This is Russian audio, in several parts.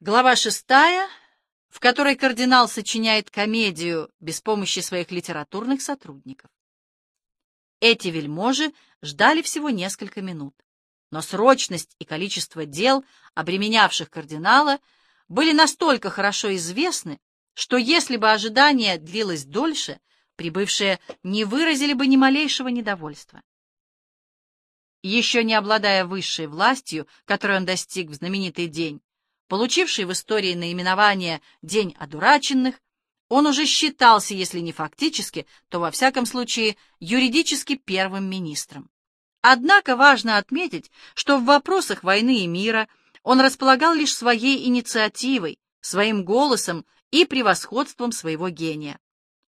Глава шестая, в которой кардинал сочиняет комедию без помощи своих литературных сотрудников. Эти вельможи ждали всего несколько минут, но срочность и количество дел, обременявших кардинала, были настолько хорошо известны, что если бы ожидание длилось дольше, прибывшие не выразили бы ни малейшего недовольства. Еще не обладая высшей властью, которой он достиг в знаменитый день, получивший в истории наименование «День одураченных», он уже считался, если не фактически, то во всяком случае юридически первым министром. Однако важно отметить, что в вопросах войны и мира он располагал лишь своей инициативой, своим голосом и превосходством своего гения.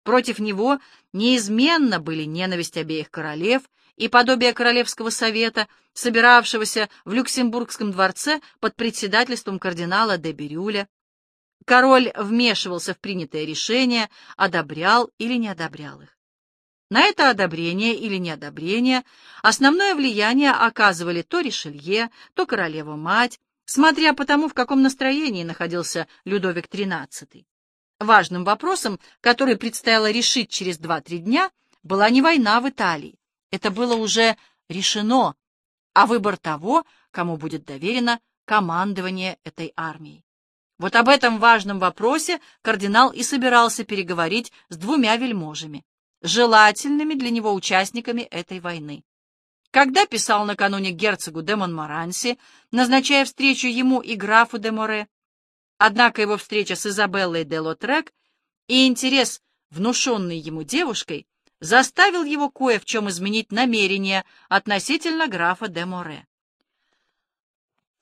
Против него неизменно были ненависть обеих королев и подобие Королевского совета, собиравшегося в Люксембургском дворце под председательством кардинала де Бирюля. Король вмешивался в принятые решения, одобрял или не одобрял их. На это одобрение или неодобрение основное влияние оказывали то Ришелье, то королева-мать, смотря по тому, в каком настроении находился Людовик XIII. Важным вопросом, который предстояло решить через 2-3 дня, была не война в Италии, это было уже решено, а выбор того, кому будет доверено командование этой армией. Вот об этом важном вопросе кардинал и собирался переговорить с двумя вельможами, желательными для него участниками этой войны. Когда писал накануне герцогу де Монморанси, назначая встречу ему и графу де Море, однако его встреча с Изабеллой де Лотрек и интерес, внушенный ему девушкой, заставил его кое в чем изменить намерение относительно графа де Море.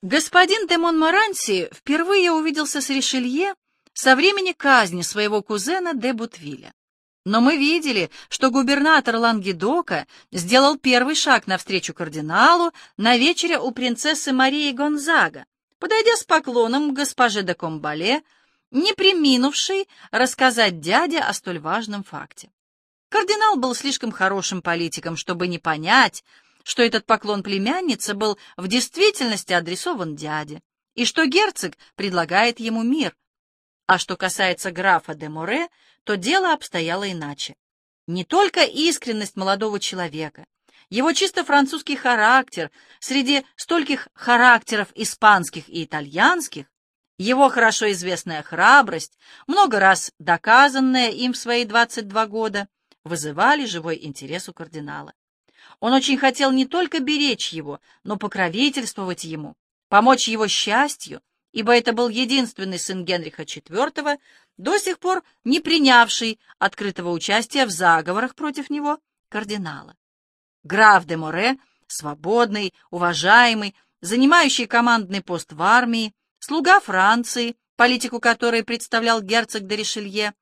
Господин де Монморанси впервые увиделся с Ришелье со времени казни своего кузена де Бутвиля. Но мы видели, что губернатор Лангедока сделал первый шаг навстречу кардиналу на вечере у принцессы Марии Гонзага, подойдя с поклоном к госпоже де Комбале, не приминувшей рассказать дяде о столь важном факте. Кардинал был слишком хорошим политиком, чтобы не понять, что этот поклон племянницы был в действительности адресован дяде, и что герцог предлагает ему мир. А что касается графа де Море, то дело обстояло иначе. Не только искренность молодого человека, его чисто французский характер среди стольких характеров испанских и итальянских, его хорошо известная храбрость, много раз доказанная им в свои 22 года, вызывали живой интерес у кардинала. Он очень хотел не только беречь его, но покровительствовать ему, помочь его счастью, ибо это был единственный сын Генриха IV, до сих пор не принявший открытого участия в заговорах против него кардинала. Граф де Море, свободный, уважаемый, занимающий командный пост в армии, слуга Франции, политику которой представлял герцог де Ришелье,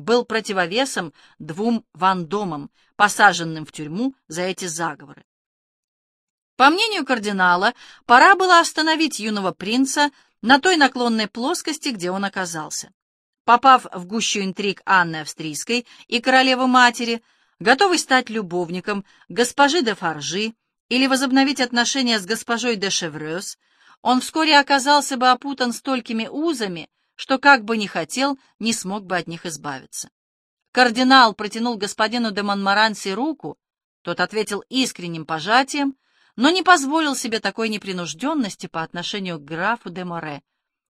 был противовесом двум вандомам, посаженным в тюрьму за эти заговоры. По мнению кардинала, пора было остановить юного принца на той наклонной плоскости, где он оказался. Попав в гущу интриг Анны Австрийской и королевы-матери, готовый стать любовником госпожи де Фаржи или возобновить отношения с госпожой де Шеврёс, он вскоре оказался бы опутан столькими узами, что как бы ни хотел, не смог бы от них избавиться. Кардинал протянул господину де Монмаранси руку, тот ответил искренним пожатием, но не позволил себе такой непринужденности по отношению к графу де Море,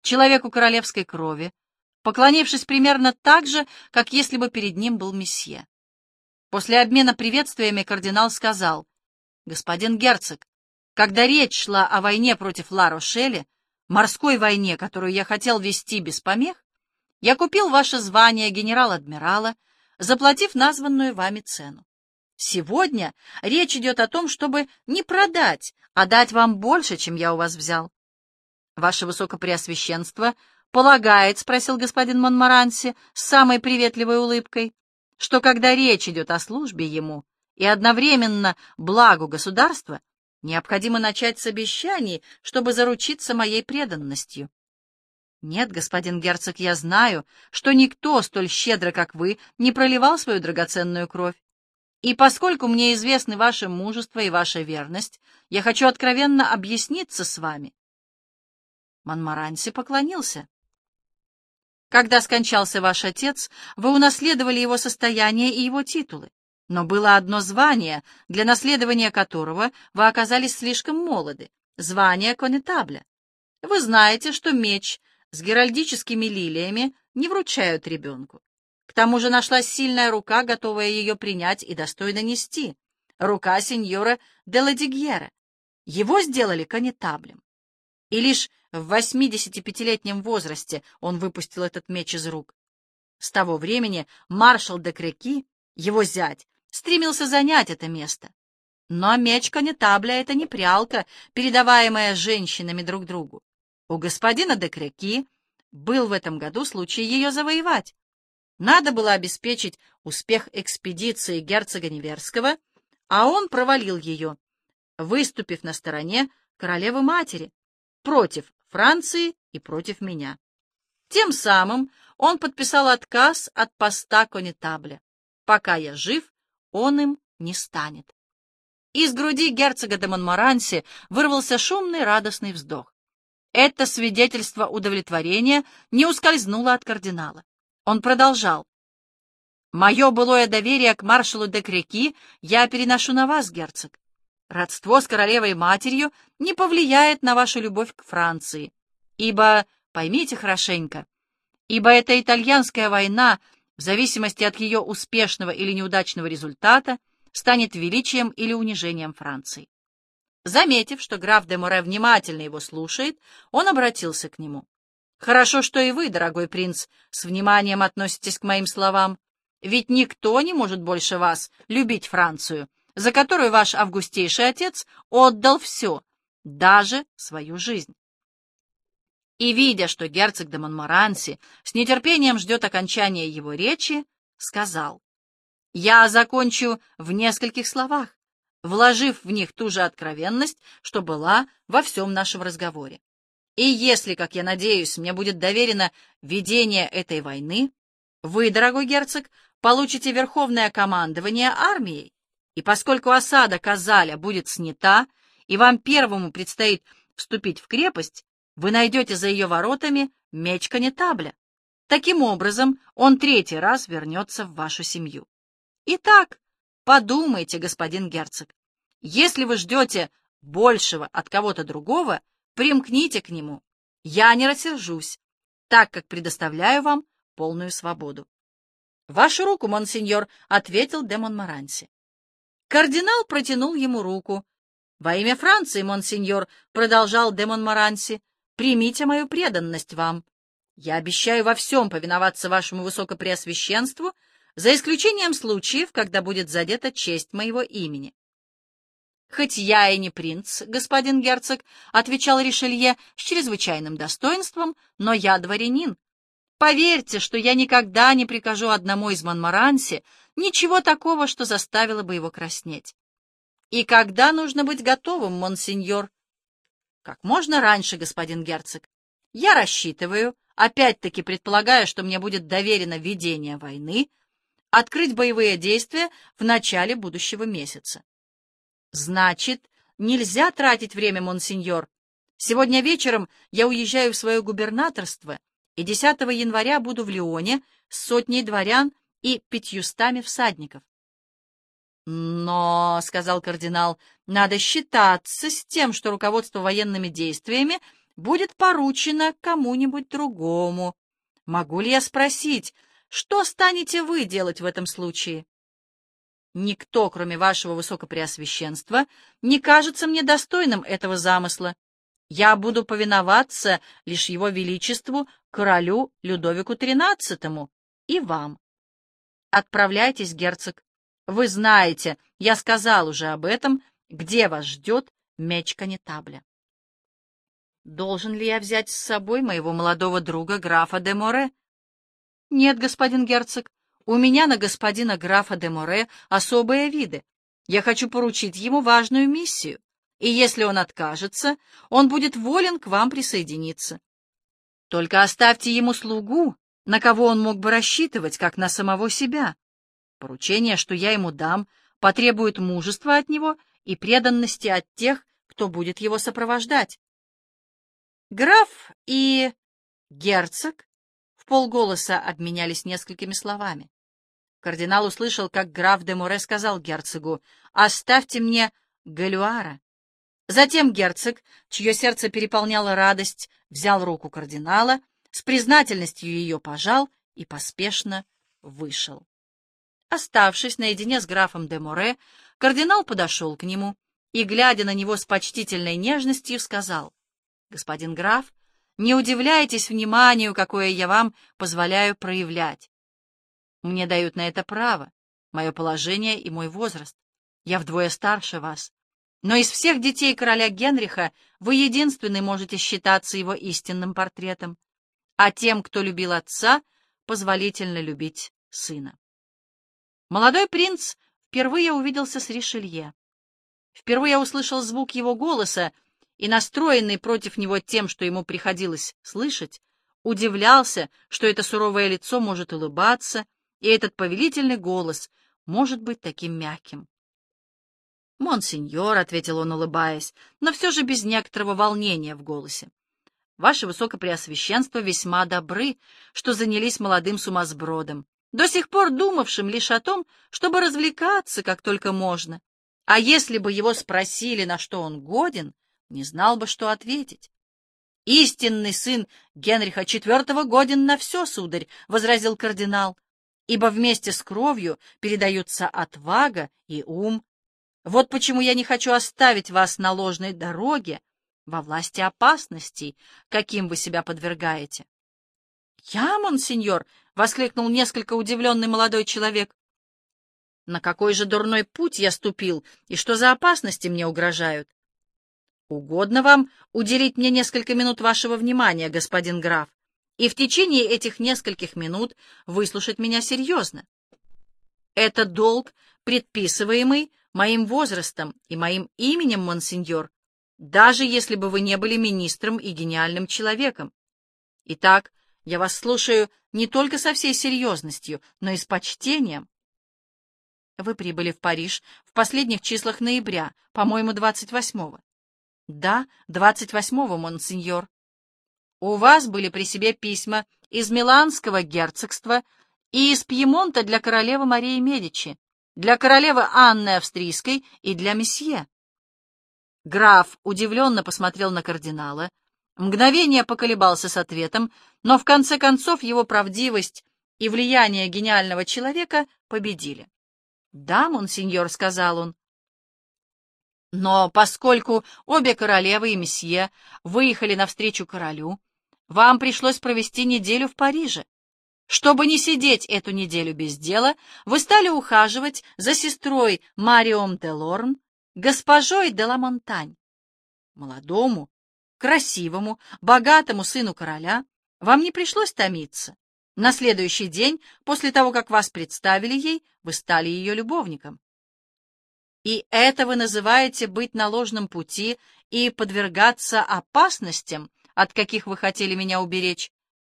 человеку королевской крови, поклонившись примерно так же, как если бы перед ним был месье. После обмена приветствиями кардинал сказал, «Господин герцог, когда речь шла о войне против Ла-Рошеля, морской войне, которую я хотел вести без помех, я купил ваше звание генерал-адмирала, заплатив названную вами цену. Сегодня речь идет о том, чтобы не продать, а дать вам больше, чем я у вас взял. Ваше Высокопреосвященство полагает, — спросил господин Монмаранси с самой приветливой улыбкой, — что когда речь идет о службе ему и одновременно благу государства, Необходимо начать с обещаний, чтобы заручиться моей преданностью. Нет, господин герцог, я знаю, что никто столь щедро, как вы, не проливал свою драгоценную кровь. И поскольку мне известны ваше мужество и ваша верность, я хочу откровенно объясниться с вами. Монмаранси поклонился. Когда скончался ваш отец, вы унаследовали его состояние и его титулы. Но было одно звание, для наследования которого вы оказались слишком молоды — звание конетабля. Вы знаете, что меч с геральдическими лилиями не вручают ребенку. К тому же нашлась сильная рука, готовая ее принять и достойно нести. Рука сеньора де Ладигьера. Его сделали конетаблем. И лишь в 85-летнем возрасте он выпустил этот меч из рук. С того времени маршал де Креки, его зять, стремился занять это место. Но меч конетабля — это не прялка, передаваемая женщинами друг другу. У господина де Креки был в этом году случай ее завоевать. Надо было обеспечить успех экспедиции герцога Неверского, а он провалил ее, выступив на стороне королевы-матери против Франции и против меня. Тем самым он подписал отказ от поста конетабля. Пока я жив, он им не станет. Из груди герцога де Монморанси вырвался шумный радостный вздох. Это свидетельство удовлетворения не ускользнуло от кардинала. Он продолжал. «Мое былое доверие к маршалу де Креки я переношу на вас, герцог. Родство с королевой-матерью не повлияет на вашу любовь к Франции, ибо, поймите хорошенько, ибо эта итальянская война, в зависимости от ее успешного или неудачного результата, станет величием или унижением Франции. Заметив, что граф де Море внимательно его слушает, он обратился к нему. «Хорошо, что и вы, дорогой принц, с вниманием относитесь к моим словам, ведь никто не может больше вас любить Францию, за которую ваш августейший отец отдал все, даже свою жизнь». И, видя, что герцог де Монморанси с нетерпением ждет окончания его речи, сказал, «Я закончу в нескольких словах вложив в них ту же откровенность, что была во всем нашем разговоре. И если, как я надеюсь, мне будет доверено ведение этой войны, вы, дорогой герцог, получите верховное командование армией, и поскольку осада Казаля будет снята, и вам первому предстоит вступить в крепость, вы найдете за ее воротами меч конетабля. Таким образом, он третий раз вернется в вашу семью. Итак, Подумайте, господин герцог, если вы ждете большего от кого-то другого, примкните к нему. Я не рассержусь, так как предоставляю вам полную свободу. «Вашу руку, монсеньор», — ответил де Монморанси. Кардинал протянул ему руку. «Во имя Франции, монсеньор», — продолжал де Монморанси, — «примите мою преданность вам. Я обещаю во всем повиноваться вашему высокопреосвященству за исключением случаев, когда будет задета честь моего имени. «Хоть я и не принц, господин герцог», — отвечал Ришелье с чрезвычайным достоинством, — «но я дворянин. Поверьте, что я никогда не прикажу одному из Монморанси ничего такого, что заставило бы его краснеть. И когда нужно быть готовым, монсеньор?» «Как можно раньше, господин герцог. Я рассчитываю, опять-таки предполагая, что мне будет доверено ведение войны, открыть боевые действия в начале будущего месяца. Значит, нельзя тратить время, монсеньор. Сегодня вечером я уезжаю в свое губернаторство, и 10 января буду в Лионе с сотней дворян и пятьюстами всадников. «Но, — сказал кардинал, — надо считаться с тем, что руководство военными действиями будет поручено кому-нибудь другому. Могу ли я спросить, что станете вы делать в этом случае? Никто, кроме вашего высокопреосвященства, не кажется мне достойным этого замысла. Я буду повиноваться лишь его величеству, королю Людовику XIII и вам. Отправляйтесь, герцог. Вы знаете, я сказал уже об этом, где вас ждет меч конетабля. Должен ли я взять с собой моего молодого друга графа де Море? «Нет, господин герцог, у меня на господина графа де Море особые виды. Я хочу поручить ему важную миссию, и если он откажется, он будет волен к вам присоединиться. Только оставьте ему слугу, на кого он мог бы рассчитывать, как на самого себя. Поручение, что я ему дам, потребует мужества от него и преданности от тех, кто будет его сопровождать. Граф и герцог полголоса обменялись несколькими словами. Кардинал услышал, как граф де Море сказал герцогу, «Оставьте мне Галюара». Затем герцог, чье сердце переполняла радость, взял руку кардинала, с признательностью ее пожал и поспешно вышел. Оставшись наедине с графом де Море, кардинал подошел к нему и, глядя на него с почтительной нежностью, сказал, «Господин граф, не удивляйтесь вниманию, какое я вам позволяю проявлять. Мне дают на это право, мое положение и мой возраст. Я вдвое старше вас. Но из всех детей короля Генриха вы единственный можете считаться его истинным портретом, а тем, кто любил отца, позволительно любить сына. Молодой принц впервые увиделся с Ришелье. Впервые услышал звук его голоса и, настроенный против него тем, что ему приходилось слышать, удивлялся, что это суровое лицо может улыбаться, и этот повелительный голос может быть таким мягким. «Монсеньор», — ответил он, улыбаясь, но все же без некоторого волнения в голосе. «Ваше Высокопреосвященство весьма добры, что занялись молодым сумасбродом, до сих пор думавшим лишь о том, чтобы развлекаться как только можно. А если бы его спросили, на что он годен, не знал бы, что ответить. «Истинный сын Генриха IV годен на все, сударь», — возразил кардинал, «ибо вместе с кровью передаются отвага и ум, вот почему я не хочу оставить вас на ложной дороге, во власти опасностей, каким вы себя подвергаете. — Я, монсеньор! — воскликнул несколько удивленный молодой человек. — На какой же дурной путь я ступил, и что за опасности мне угрожают? — Угодно вам уделить мне несколько минут вашего внимания, господин граф, и в течение этих нескольких минут выслушать меня серьезно. Это долг, предписываемый моим возрастом и моим именем, монсеньор, даже если бы вы не были министром и гениальным человеком. Итак, я вас слушаю не только со всей серьезностью, но и с почтением. Вы прибыли в Париж в последних числах ноября, по-моему, 28-го. Да, 28-го, монсеньор. У вас были при себе письма из Миланского герцогства и из Пьемонта для королевы Марии Медичи для королевы Анны Австрийской и для месье. Граф удивленно посмотрел на кардинала, мгновение поколебался с ответом, но в конце концов его правдивость и влияние гениального человека победили. «Да, монсеньор», — сказал он. «Но поскольку обе королевы и месье выехали навстречу королю, вам пришлось провести неделю в Париже. Чтобы не сидеть эту неделю без дела, вы стали ухаживать за сестрой Мариом де Лорн, госпожой де ла Монтань. Молодому, красивому, богатому сыну короля вам не пришлось томиться. На следующий день, после того, как вас представили ей, вы стали ее любовником. И это вы называете быть на ложном пути и подвергаться опасностям, от каких вы хотели меня уберечь?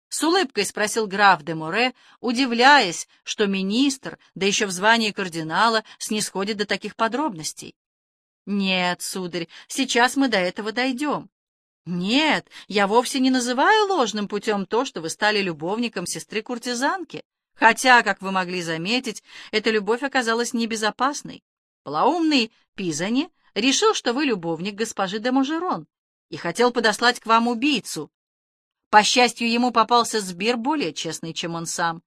С улыбкой спросил граф де Море, удивляясь, что министр, да еще в звании кардинала, снисходит до таких подробностей. «Нет, сударь, сейчас мы до этого дойдем. Нет, я вовсе не называю ложным путем то, что вы стали любовником сестры-куртизанки, хотя, как вы могли заметить, эта любовь оказалась небезопасной. Полоумный Пизани решил, что вы любовник госпожи де Можерон, и хотел подослать к вам убийцу, по счастью, ему попался Сбир более честный, чем он сам.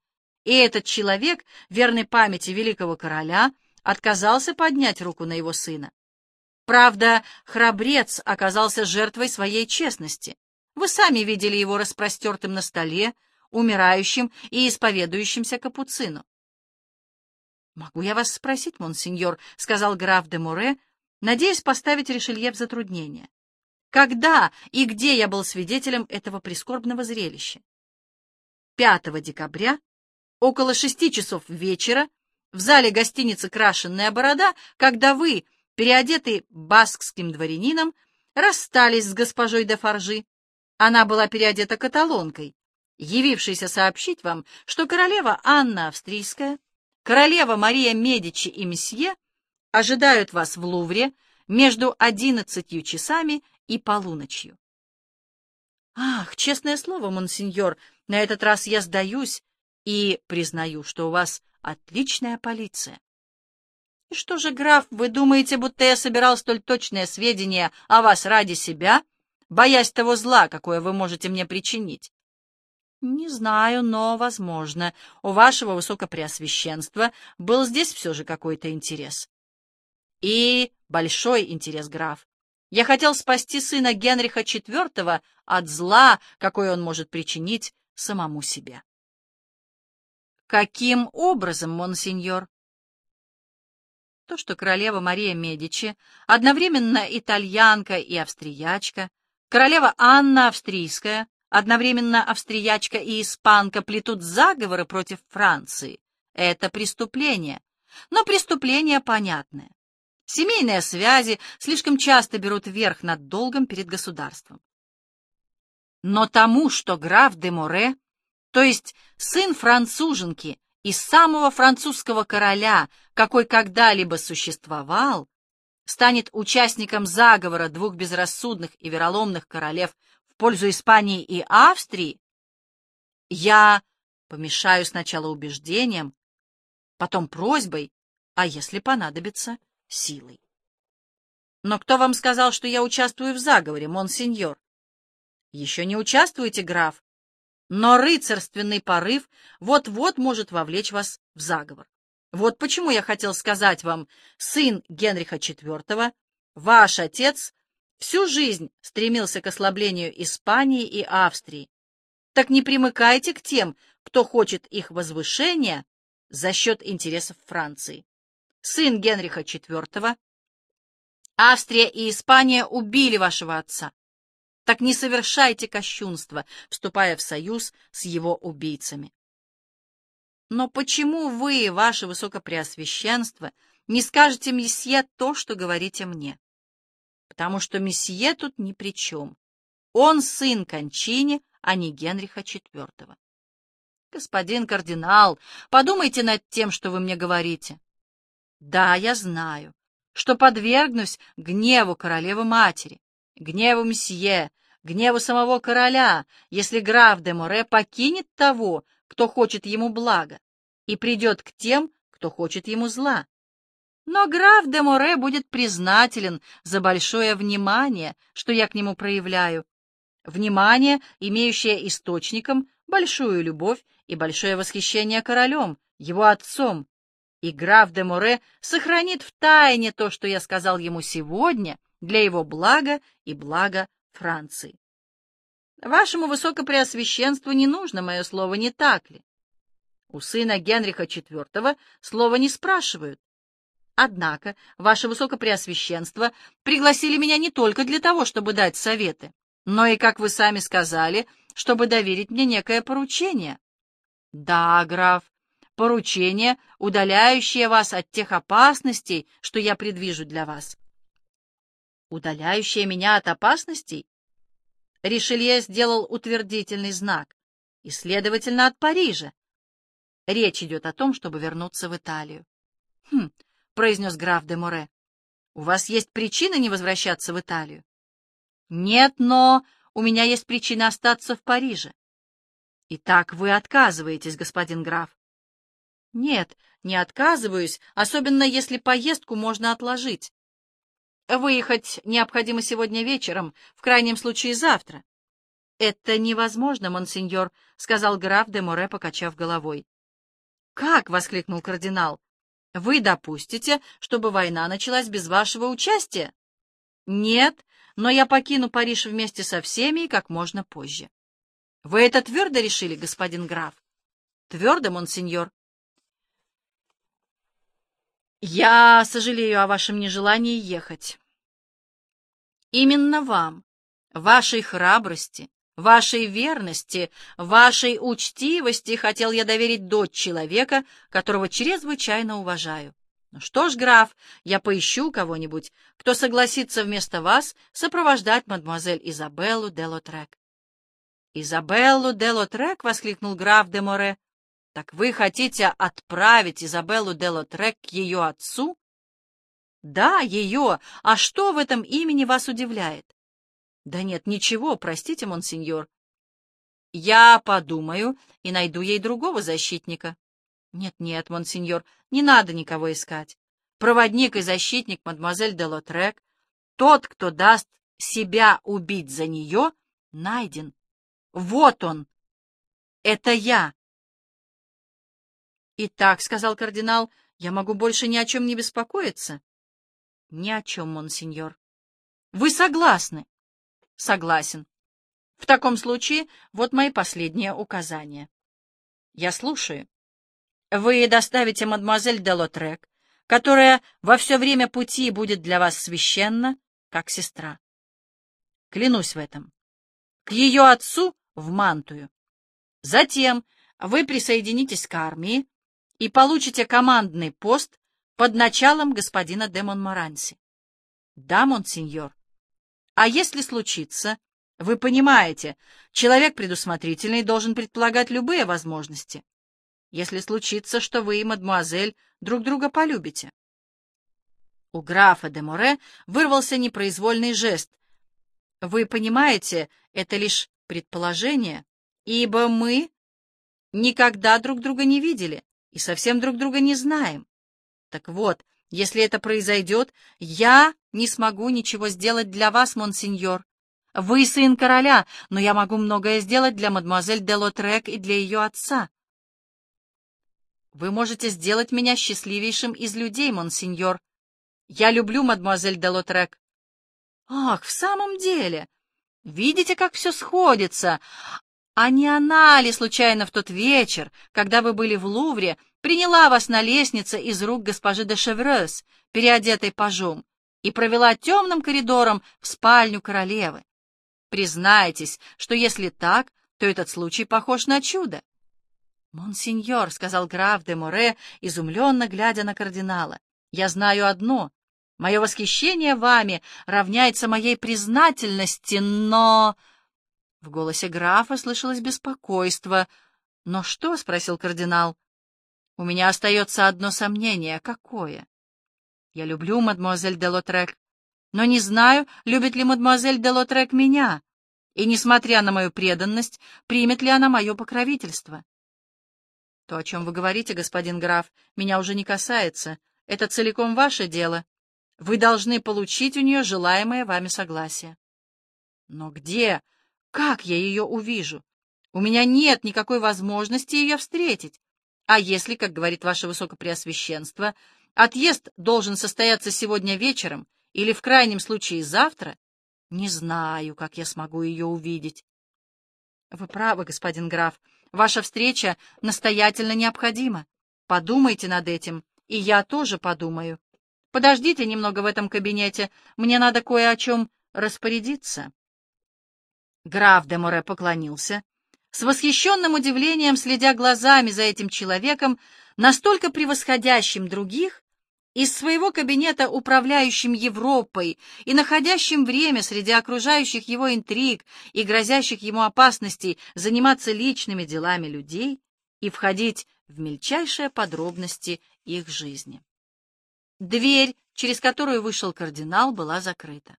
И этот человек, верный памяти великого короля, отказался поднять руку на его сына. Правда, храбрец оказался жертвой своей честности. Вы сами видели его распростертым на столе, умирающим и исповедующимся капуцину. «Могу я вас спросить, монсеньор?» — сказал граф де Муре, надеясь поставить Ришелье в затруднение. Когда и где я был свидетелем этого прискорбного зрелища? 5 декабря, около шести часов вечера, в зале гостиницы «Крашенная борода», когда вы, переодетый баскским дворянином, расстались с госпожой де Фаржи. Она была переодета каталонкой, явившейся сообщить вам, что королева Анна Австрийская, королева Мария Медичи и месье ожидают вас в Лувре между одиннадцатью часами и полуночью. Ах, честное слово, монсеньор, на этот раз я сдаюсь и признаю, что у вас отличная полиция. И что же, граф, вы думаете, будто я собирал столь точные сведения о вас ради себя, боясь того зла, какое вы можете мне причинить? Не знаю, но, возможно, у вашего высокопреосвященства был здесь все же какой-то интерес. И большой интерес, граф. Я хотел спасти сына Генриха IV от зла, какое он может причинить самому себе. Каким образом, монсеньор? То, что королева Мария Медичи одновременно итальянка и австриячка, королева Анна Австрийская, одновременно австриячка и испанка плетут заговоры против Франции, это преступление. Но преступление понятное. Семейные связи слишком часто берут верх над долгом перед государством. Но тому, что граф де Море, то есть сын француженки и самого французского короля, какой когда-либо существовал, станет участником заговора двух безрассудных и вероломных королев в пользу Испании и Австрии, я помешаю сначала убеждением, потом просьбой, а если понадобится, силой. Но кто вам сказал, что я участвую в заговоре, монсеньор? Еще не участвуете, граф, но рыцарственный порыв вот-вот может вовлечь вас в заговор. Вот почему я хотел сказать вам, сын Генриха IV, ваш отец, всю жизнь стремился к ослаблению Испании и Австрии. Так не примыкайте к тем, кто хочет их возвышения за счет интересов Франции сын Генриха IV. Австрия и Испания убили вашего отца. Так не совершайте кощунства, вступая в союз с его убийцами. Но почему вы, ваше высокопреосвященство, не скажете месье то, что говорите мне? Потому что месье тут ни при чем. Он сын Кончини, а не Генриха IV. Господин кардинал, подумайте над тем, что вы мне говорите. Да, я знаю, что подвергнусь гневу королевы-матери, гневу месье, гневу самого короля, если граф де Море покинет того, кто хочет ему блага, и придет к тем, кто хочет ему зла. Но граф де Море будет признателен за большое внимание, что я к нему проявляю. Внимание, имеющее источником большую любовь и большое восхищение королем, его отцом, и граф де Море сохранит в тайне то, что я сказал ему сегодня, для его блага и блага Франции. Вашему высокопреосвященству не нужно мое слово, не так ли? У сына Генриха IV слова не спрашивают. Однако, ваше высокопреосвященство пригласили меня не только для того, чтобы дать советы, но и, как вы сами сказали, чтобы доверить мне некое поручение. Да, граф, поручение, удаляющее вас от тех опасностей, что я предвижу для вас. Удаляющее меня от опасностей? Ришелье сделал утвердительный знак, и, следовательно, от Парижа. Речь идет о том, чтобы вернуться в Италию. «Хм», — произнес граф де Море, — «у вас есть причина не возвращаться в Италию?» «Нет, но у меня есть причина остаться в Париже». «Итак, вы отказываетесь, господин граф?» Нет, не отказываюсь, особенно если поездку можно отложить. Выехать необходимо сегодня вечером, в крайнем случае завтра. Это невозможно, монсеньор, сказал граф де Море, покачав головой. Как? воскликнул кардинал. Вы допустите, чтобы война началась без вашего участия? Нет, но я покину Париж вместе со всеми и как можно позже. Вы это твердо решили, господин граф? Твердо, монсеньор. Я сожалею о вашем нежелании ехать. Именно вам, вашей храбрости, вашей верности, вашей учтивости хотел я доверить дочь человека, которого чрезвычайно уважаю. Ну что ж, граф, я поищу кого-нибудь, кто согласится вместо вас сопровождать мадемуазель Изабеллу де Лотрек. «Изабеллу де Лотрек!» — воскликнул граф де Море. Так вы хотите отправить Изабеллу де Лотрек к ее отцу? Да, ее. А что в этом имени вас удивляет? Да нет, ничего, простите, монсеньор. Я подумаю и найду ей другого защитника. Нет-нет, монсеньор, не надо никого искать. Проводник и защитник мадемуазель де Лотрек, тот, кто даст себя убить за нее, найден. Вот он. Это я. «Итак», — сказал кардинал, — «я могу больше ни о чем не беспокоиться». «Ни о чем, монсеньор». «Вы согласны?» «Согласен. В таком случае вот мои последние указания». «Я слушаю». «Вы доставите мадемуазель де Лотрек, которая во все время пути будет для вас священна, как сестра. Клянусь в этом. К ее отцу в Мантую. Затем вы присоединитесь к армии, и получите командный пост под началом господина де Монморанси. Да, монсеньор. А если случится, вы понимаете, человек предусмотрительный должен предполагать любые возможности. Если случится, что вы и мадмуазель друг друга полюбите. У графа де Море вырвался непроизвольный жест. Вы понимаете, это лишь предположение, ибо мы никогда друг друга не видели и совсем друг друга не знаем. Так вот, если это произойдет, я не смогу ничего сделать для вас, монсеньор. Вы сын короля, но я могу многое сделать для мадемуазель де Лотрек и для ее отца. Вы можете сделать меня счастливейшим из людей, монсеньор. Я люблю мадемуазель де Лотрек. Ах, в самом деле! Видите, как все сходится? А не она ли случайно в тот вечер, когда вы были в Лувре, приняла вас на лестнице из рук госпожи де Шеврес, переодетой пажом, и провела темным коридором в спальню королевы? Признайтесь, что если так, то этот случай похож на чудо. «Монсеньор», — сказал граф де Море, изумленно глядя на кардинала, — «я знаю одно. Мое восхищение вами равняется моей признательности, но...» В голосе графа слышалось беспокойство. «Но что?» — спросил кардинал. «У меня остается одно сомнение. Какое?» «Я люблю мадемуазель де Лотрек, но не знаю, любит ли мадемуазель де Лотрек меня, и, несмотря на мою преданность, примет ли она мое покровительство». «То, о чем вы говорите, господин граф, меня уже не касается. Это целиком ваше дело. Вы должны получить у нее желаемое вами согласие». «Но где?» Как я ее увижу? У меня нет никакой возможности ее встретить. А если, как говорит ваше высокопреосвященство, отъезд должен состояться сегодня вечером или в крайнем случае завтра, не знаю, как я смогу ее увидеть. Вы правы, господин граф. Ваша встреча настоятельно необходима. Подумайте над этим, и я тоже подумаю. Подождите немного в этом кабинете, мне надо кое о чем распорядиться. Граф де Море поклонился, с восхищенным удивлением следя глазами за этим человеком, настолько превосходящим других, из своего кабинета управляющим Европой и находящим время среди окружающих его интриг и грозящих ему опасностей заниматься личными делами людей и входить в мельчайшие подробности их жизни. Дверь, через которую вышел кардинал, была закрыта.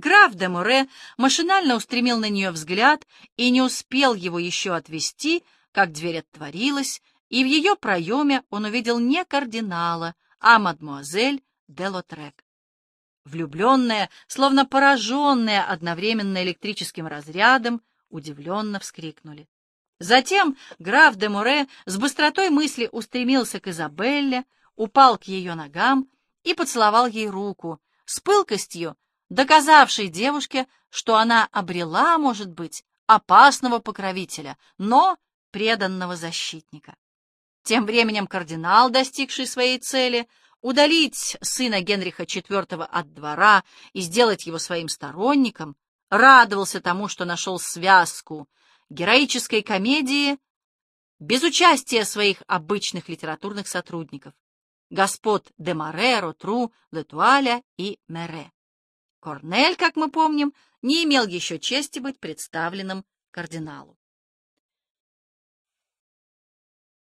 Граф де Море машинально устремил на нее взгляд и не успел его еще отвести, как дверь отворилась, и в ее проеме он увидел не кардинала, а мадмуазель де Лотрек. Влюбленная, словно пораженная одновременно электрическим разрядом, удивленно вскрикнули. Затем граф де Море с быстротой мысли устремился к Изабелле, упал к ее ногам и поцеловал ей руку, с пылкостью, доказавшей девушке, что она обрела, может быть, опасного покровителя, но преданного защитника. Тем временем кардинал, достигший своей цели, удалить сына Генриха IV от двора и сделать его своим сторонником, радовался тому, что нашел связку героической комедии без участия своих обычных литературных сотрудников, господ де Море, Ротру, Летуаля и Мере. Корнель, как мы помним, не имел еще чести быть представленным кардиналу.